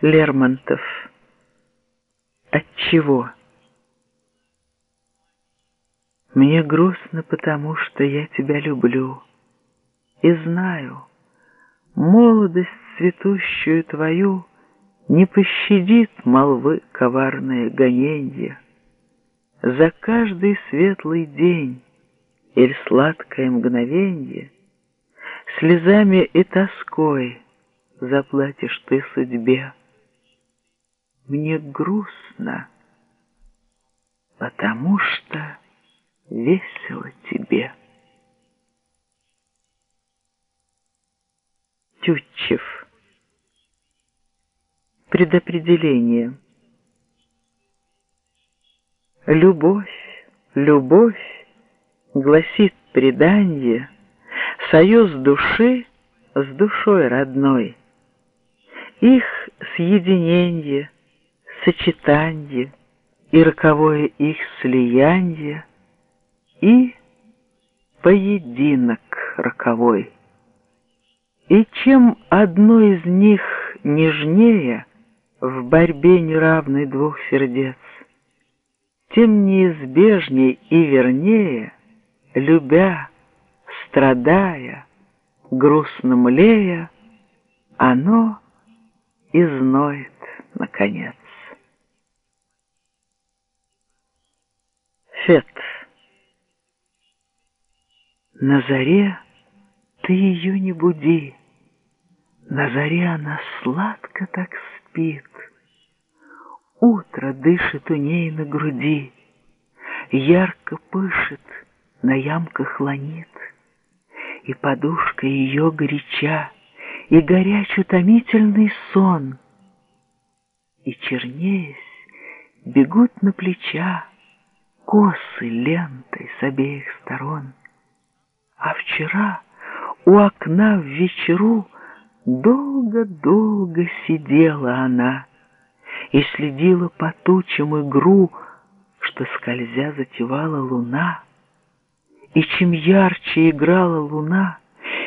Лермонтов. От чего? Мне грустно, потому что я тебя люблю и знаю, молодость цветущую твою не пощадит молвы коварное гоненье. За каждый светлый день или сладкое мгновенье слезами и тоской заплатишь ты судьбе мне грустно, потому что весело тебе. Тютчев. Предопределение. Любовь, любовь, гласит предание, союз души с душой родной. Их съединение — сочетанье и роковое их слияние и поединок роковой. И чем одно из них нежнее в борьбе неравной двух сердец, тем неизбежней и вернее, любя, страдая, грустно млея, оно изноет наконец. Фет. На заре ты ее не буди, На заре она сладко так спит. Утро дышит у ней на груди, Ярко пышет, на ямках ланит, И подушка ее горяча, И горяч утомительный сон, И чернеясь бегут на плеча косы лентой с обеих сторон. А вчера у окна в вечеру долго-долго сидела она и следила по тучам игру, что скользя затевала луна. И чем ярче играла луна,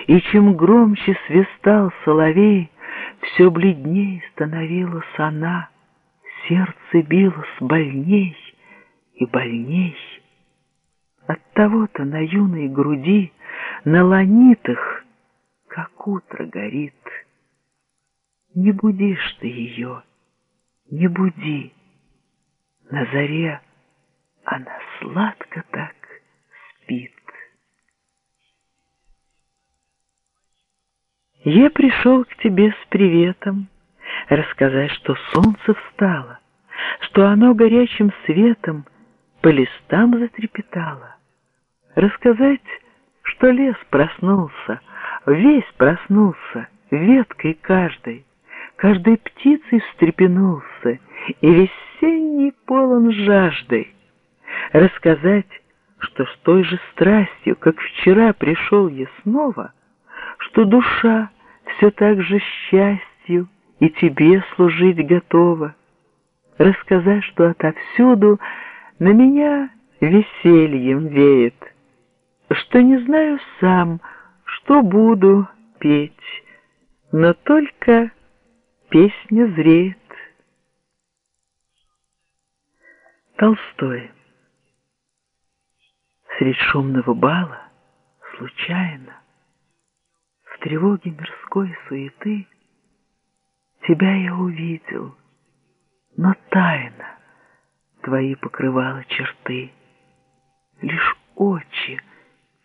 и чем громче свистал соловей, все бледней становилась она, сердце билось больней, и больней. От того-то на юной груди, на ланитах, как утро горит. Не будишь ты ее, не буди. На заре она сладко так спит. Я пришел к тебе с приветом, рассказать, что солнце встало, что оно горячим светом по листам затрепетала. Рассказать, что лес проснулся, весь проснулся, веткой каждой, каждой птицей встрепенулся и весенний полон жаждой. Рассказать, что с той же страстью, как вчера пришел я снова, что душа все так же счастью и тебе служить готова. Рассказать, что отовсюду на меня весельем веет, что не знаю сам, что буду петь, но только песня зреет. Толстой. Средь шумного бала, случайно, в тревоге мирской суеты, тебя я увидел, но тайно твои покрывала черты. Лишь очи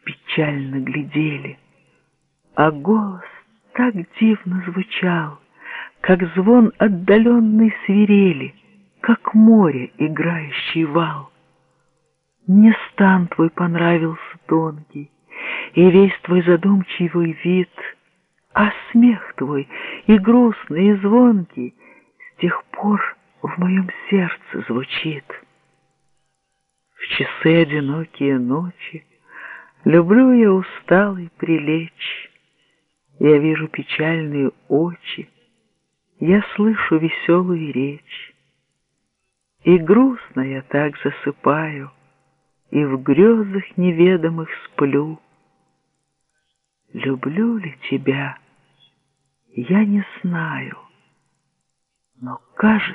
печально глядели, а голос так дивно звучал, как звон отдаленной свирели, как море, играющий вал. Мне стан твой понравился тонкий, и весь твой задумчивый вид, а смех твой и грустный, и звонкий с тех пор в моем сердце звучит. В часы одинокие ночи Люблю я усталый прилечь. Я вижу печальные очи, Я слышу веселую речь. И грустно я так засыпаю, И в грезах неведомых сплю. Люблю ли тебя, я не знаю, Но кажется,